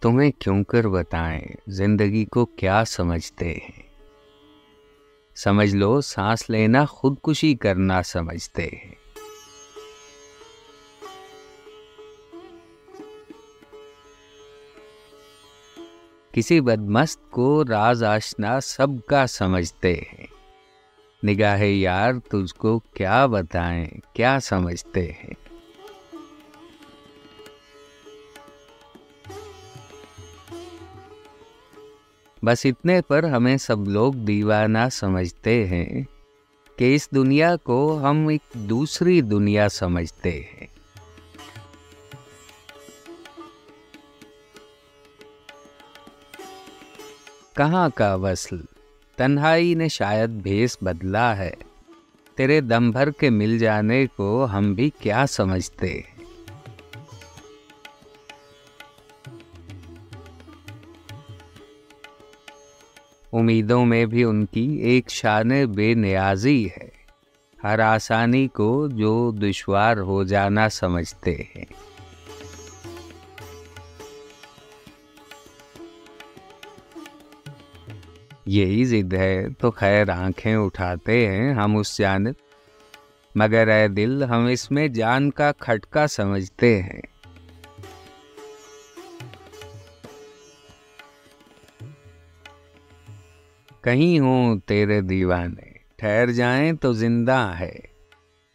تمہیں کیوں کر بتائیں؟ زندگی کو کیا سمجھتے ہیں؟ سمجھ لو، سانس لینا خودکشی کرنا سمجھتے ہیں۔ کسی بدمست کو راز آشنا سب کا سمجھتے ہیں۔ نگاہ یار، تجھ کو کیا بتائیں؟ کیا سمجھتے ہیں؟ بس اتنے پر ہمیں سب لوگ دیوانہ سمجھتے ہیں کہ اس دنیا کو ہم ایک دوسری دنیا سمجھتے ہیں۔ کہاں کا وصل؟ تنہائی نے شاید بھیس بدلا ہے۔ تیرے دم بھر کے مل جانے کو ہم بھی کیا سمجھتے ہیں؟ امیدوں میں بھی ان کی ایک شان بے نیازی ہے۔ ہر آسانی کو جو دشوار ہو جانا سمجھتے ہیں۔ یہی ضد ہے، تو خیر آنکھیں اٹھاتے ہیں ہم اس جانب۔ مگر اے دل، ہم اس میں جان کا کھٹکا سمجھتے ہیں۔ کہیں ہوں تیرے دیوانے۔ ٹھہر جائیں تو زندہ ہے۔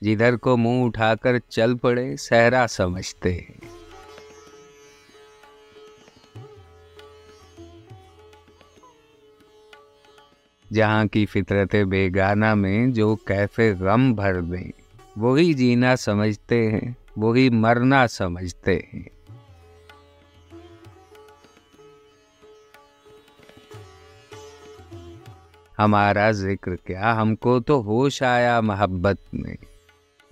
جدھر کو منہ اٹھا کر چل پڑے سہرا سمجھتے ہیں۔ جہاں کی فطرت بیگانہ میں جو کیفے غم بھر دیں، وہی جینا سمجھتے ہیں، وہی مرنا سمجھتے ہیں۔ ہمارا ذکر کیا، ہم کو تو ہوش آیا محبت میں،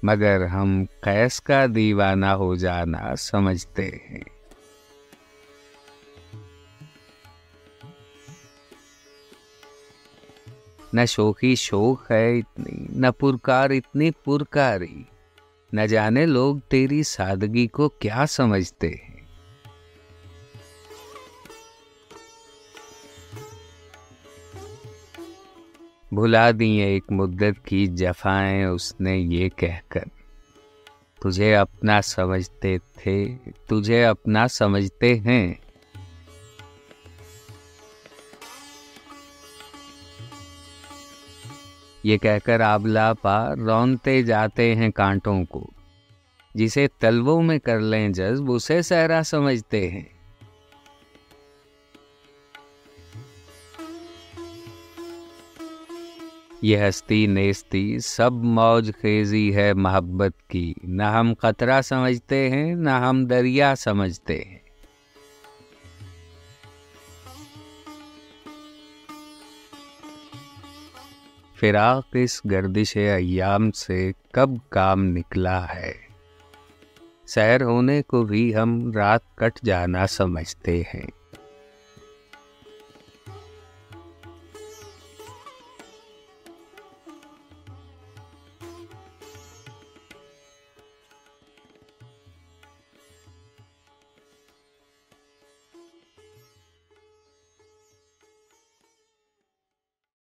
مگر ہم قیس کا دیوانہ ہو جانا سمجھتے ہیں۔ نہ شوخی شوق ہے اتنی، نہ پرکار اتنی پرکاری۔ نہ جانے لوگ تیری سادگی کو کیا سمجھتے ہیں۔ بھلا دی ایک مدت کی جفائیں، اس نے یہ کہہ کر۔ تجھے اپنا سمجھتے تھے، تجھے اپنا سمجھتے ہیں۔ یہ کہہ کر آبلا پا رونتے جاتے ہیں کانٹوں کو۔ جسے تلووں میں کر لیں جذب، اسے سہرا سمجھتے ہیں۔ یہ ہستی نیستی سب موج خیزی ہے محبت کی۔ نہ ہم خطرہ سمجھتے ہیں، نہ ہم دریا سمجھتے ہیں۔ فراق اس گردش ایام سے کب کام نکلا ہے؟ سیر ہونے کو بھی ہم رات کٹ جانا سمجھتے ہیں۔